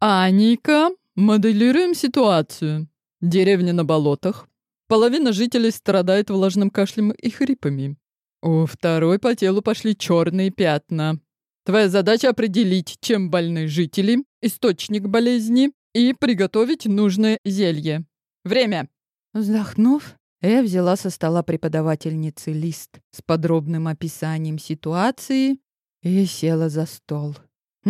Аника, моделируем ситуацию. Деревня на болотах. Половина жителей страдает влажным кашлем и хрипами. У второй по телу пошли черные пятна. Твоя задача определить, чем больны жители, источник болезни и приготовить нужное зелье. Время. Вздохнув, я взяла со стола преподавательницы лист с подробным описанием ситуации и села за стол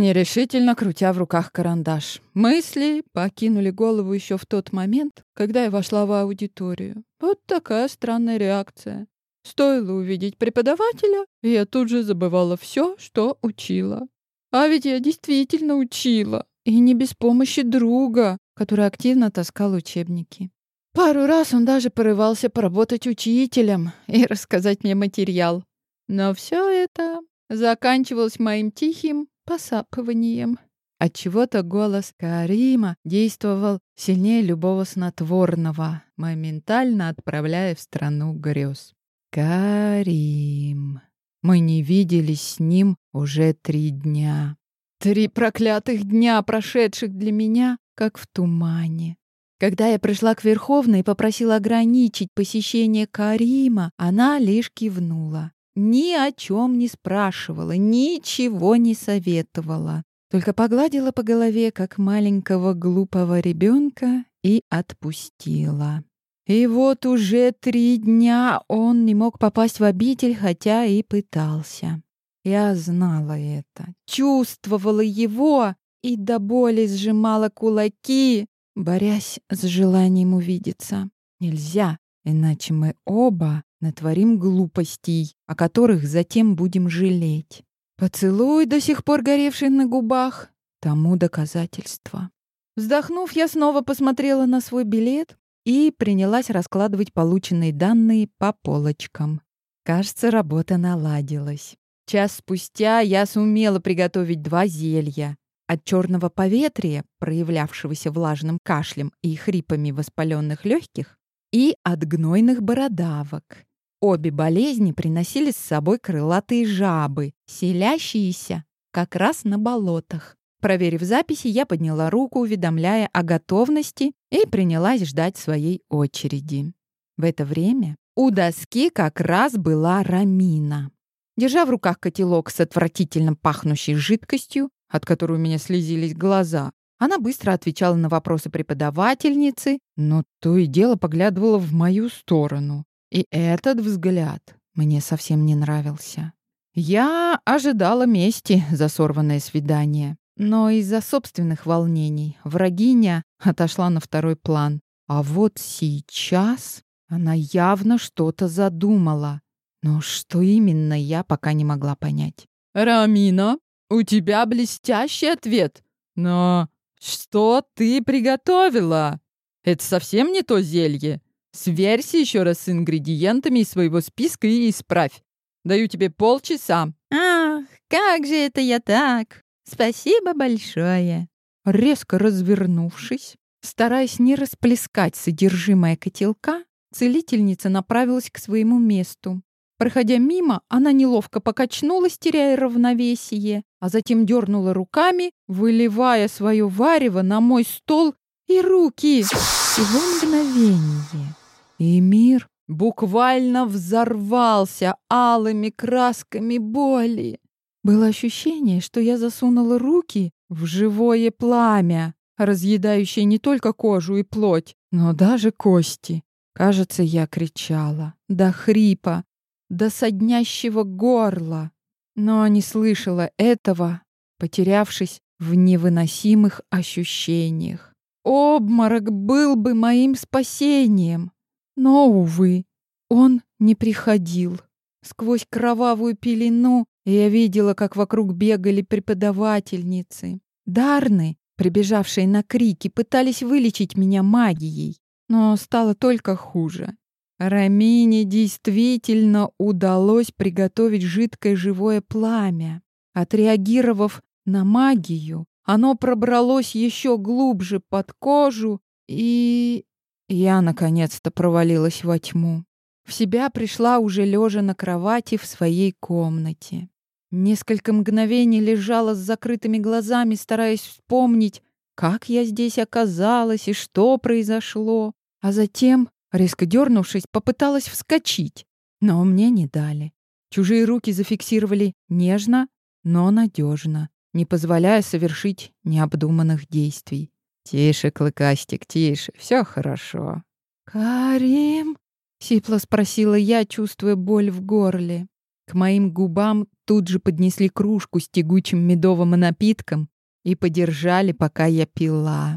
нерешительно крутя в руках карандаш. Мысли покинули голову еще в тот момент, когда я вошла в аудиторию. Вот такая странная реакция. Стоило увидеть преподавателя, и я тут же забывала все, что учила. А ведь я действительно учила, и не без помощи друга, который активно таскал учебники. Пару раз он даже порывался поработать учителем и рассказать мне материал. Но все это заканчивалось моим тихим посапыванием. Отчего-то голос Карима действовал сильнее любого снотворного, моментально отправляя в страну грез. Карим. Мы не виделись с ним уже три дня. Три проклятых дня, прошедших для меня, как в тумане. Когда я пришла к Верховной и попросила ограничить посещение Карима, она лишь кивнула. Ни о чем не спрашивала, ничего не советовала. Только погладила по голове, как маленького глупого ребенка, и отпустила. И вот уже три дня он не мог попасть в обитель, хотя и пытался. Я знала это, чувствовала его и до боли сжимала кулаки, борясь с желанием увидеться. Нельзя, иначе мы оба натворим глупостей, о которых затем будем жалеть. Поцелуй, до сих пор горевший на губах, тому доказательство. Вздохнув, я снова посмотрела на свой билет и принялась раскладывать полученные данные по полочкам. Кажется, работа наладилась. Час спустя я сумела приготовить два зелья. От черного поветрия, проявлявшегося влажным кашлем и хрипами воспаленных легких, и от гнойных бородавок. Обе болезни приносили с собой крылатые жабы, селящиеся как раз на болотах. Проверив записи, я подняла руку, уведомляя о готовности, и принялась ждать своей очереди. В это время у доски как раз была Рамина. Держа в руках котелок с отвратительно пахнущей жидкостью, от которой у меня слезились глаза, она быстро отвечала на вопросы преподавательницы, но то и дело поглядывала в мою сторону. И этот взгляд мне совсем не нравился. Я ожидала мести за сорванное свидание, но из-за собственных волнений врагиня отошла на второй план. А вот сейчас она явно что-то задумала. Но что именно, я пока не могла понять. «Рамина, у тебя блестящий ответ. Но что ты приготовила? Это совсем не то зелье. Сверься еще раз с ингредиентами из своего списка и исправь. Даю тебе полчаса. Ах, как же это я так? Спасибо большое. Резко развернувшись, стараясь не расплескать содержимое котелка, целительница направилась к своему месту. Проходя мимо, она неловко покачнулась, теряя равновесие, а затем дернула руками, выливая свое варево на мой стол и руки. Всего мгновение. И мир буквально взорвался алыми красками боли. Было ощущение, что я засунула руки в живое пламя, разъедающее не только кожу и плоть, но даже кости. Кажется, я кричала до хрипа, до соднящего горла, но не слышала этого, потерявшись в невыносимых ощущениях. Обморок был бы моим спасением. Но, увы, он не приходил. Сквозь кровавую пелену я видела, как вокруг бегали преподавательницы. Дарны, прибежавшие на крики, пытались вылечить меня магией, но стало только хуже. Рамине действительно удалось приготовить жидкое живое пламя. Отреагировав на магию, оно пробралось еще глубже под кожу и... Я наконец-то провалилась во тьму. В себя пришла уже лежа на кровати в своей комнате. Несколько мгновений лежала с закрытыми глазами, стараясь вспомнить, как я здесь оказалась и что произошло. А затем, резко дернувшись, попыталась вскочить, но мне не дали. Чужие руки зафиксировали нежно, но надежно, не позволяя совершить необдуманных действий. «Тише, Клыкастик, тише, все хорошо». «Карим?» — сипло спросила я, чувствуя боль в горле. К моим губам тут же поднесли кружку с тягучим медовым напитком и подержали, пока я пила.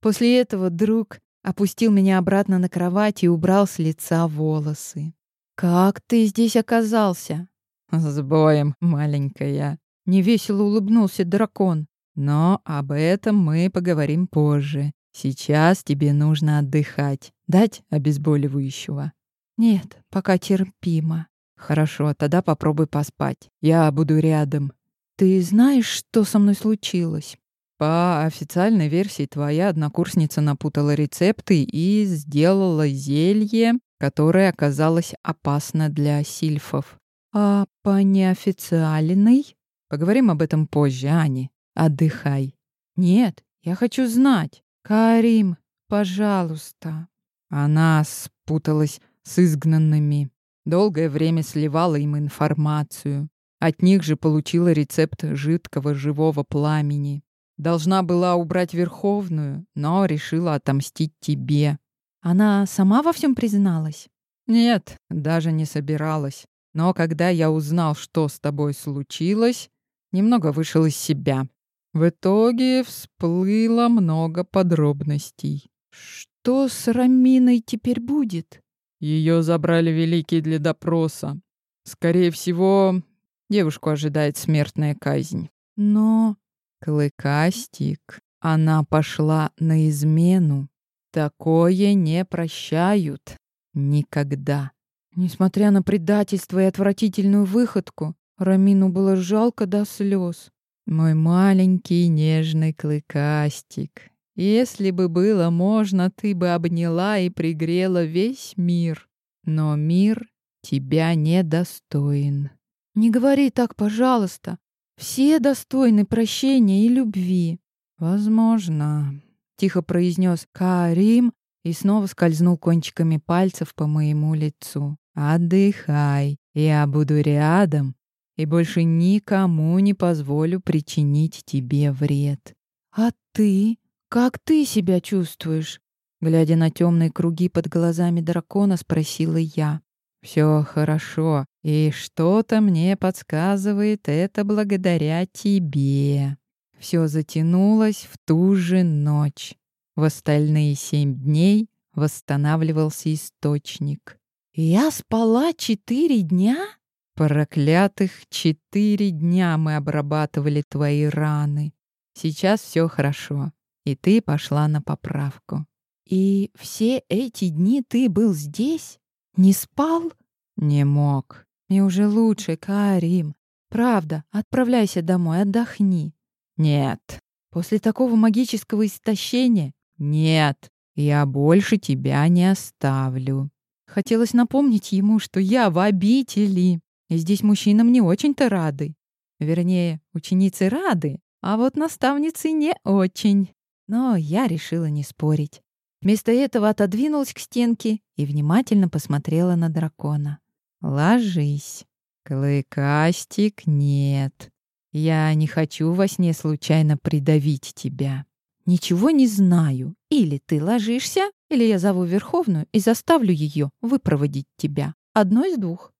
После этого друг опустил меня обратно на кровать и убрал с лица волосы. «Как ты здесь оказался?» «С боем, маленькая», — невесело улыбнулся дракон. «Но об этом мы поговорим позже. Сейчас тебе нужно отдыхать. Дать обезболивающего?» «Нет, пока терпимо». «Хорошо, тогда попробуй поспать. Я буду рядом». «Ты знаешь, что со мной случилось?» По официальной версии, твоя однокурсница напутала рецепты и сделала зелье, которое оказалось опасно для сильфов. А по неофициальной? Поговорим об этом позже, Ани. Отдыхай. Нет, я хочу знать. Карим, пожалуйста. Она спуталась с изгнанными. Долгое время сливала им информацию. От них же получила рецепт жидкого живого пламени. Должна была убрать Верховную, но решила отомстить тебе. Она сама во всем призналась? Нет, даже не собиралась. Но когда я узнал, что с тобой случилось, немного вышел из себя. В итоге всплыло много подробностей. Что с Раминой теперь будет? Ее забрали великие для допроса. Скорее всего, девушку ожидает смертная казнь. Но Клыкастик, она пошла на измену. Такое не прощают. Никогда. Несмотря на предательство и отвратительную выходку, Рамину было жалко до слез. Мой маленький нежный клыкастик, если бы было можно, ты бы обняла и пригрела весь мир. Но мир тебя недостоин. Не говори так, пожалуйста. Все достойны прощения и любви. Возможно, тихо произнес Карим и снова скользнул кончиками пальцев по моему лицу. Отдыхай, я буду рядом и больше никому не позволю причинить тебе вред. А ты? Как ты себя чувствуешь? Глядя на темные круги под глазами дракона, спросила я. Все хорошо, и что-то мне подсказывает это благодаря тебе. Все затянулось в ту же ночь. В остальные семь дней восстанавливался источник. «Я спала четыре дня?» «Проклятых четыре дня мы обрабатывали твои раны. Сейчас все хорошо, и ты пошла на поправку». «И все эти дни ты был здесь? Не спал?» «Не мог. И уже лучше, Карим. Правда, отправляйся домой, отдохни. Нет. После такого магического истощения? Нет. Я больше тебя не оставлю. Хотелось напомнить ему, что я в обители. И здесь мужчинам не очень-то рады. Вернее, ученицы рады, а вот наставницы не очень. Но я решила не спорить. Вместо этого отодвинулась к стенке и внимательно посмотрела на дракона. Ложись. Клыкастик, нет. Я не хочу во сне случайно придавить тебя. Ничего не знаю. Или ты ложишься, или я зову Верховную и заставлю ее выпроводить тебя. Одно из двух.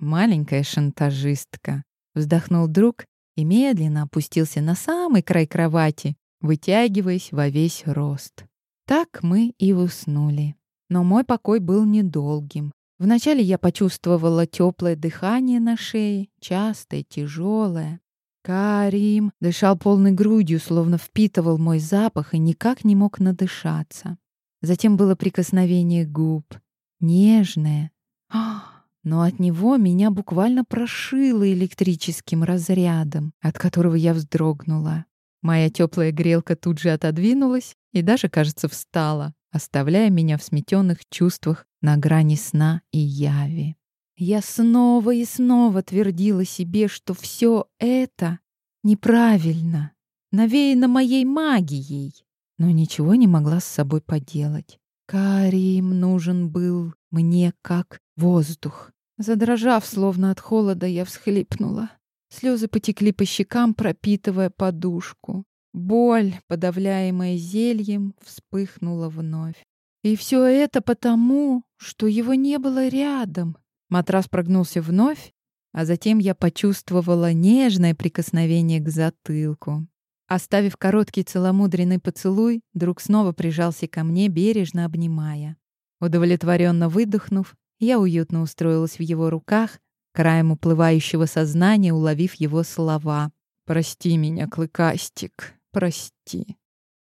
Маленькая шантажистка. Вздохнул друг и медленно опустился на самый край кровати, вытягиваясь во весь рост. Так мы и уснули. Но мой покой был недолгим. Вначале я почувствовала теплое дыхание на шее, частое, тяжелое. Карим дышал полной грудью, словно впитывал мой запах и никак не мог надышаться. Затем было прикосновение губ, нежное. Но от него меня буквально прошило электрическим разрядом, от которого я вздрогнула. Моя теплая грелка тут же отодвинулась и даже, кажется, встала, оставляя меня в сметенных чувствах на грани сна и яви. Я снова и снова твердила себе, что все это неправильно. навеяно моей магией, но ничего не могла с собой поделать. Карим нужен был мне как воздух. Задрожав, словно от холода, я всхлипнула. Слезы потекли по щекам, пропитывая подушку. Боль, подавляемая зельем, вспыхнула вновь. И все это потому, что его не было рядом. Матрас прогнулся вновь, а затем я почувствовала нежное прикосновение к затылку. Оставив короткий целомудренный поцелуй, друг снова прижался ко мне, бережно обнимая. Удовлетворенно выдохнув, я уютно устроилась в его руках, краем уплывающего сознания уловив его слова. «Прости меня, Клыкастик, прости».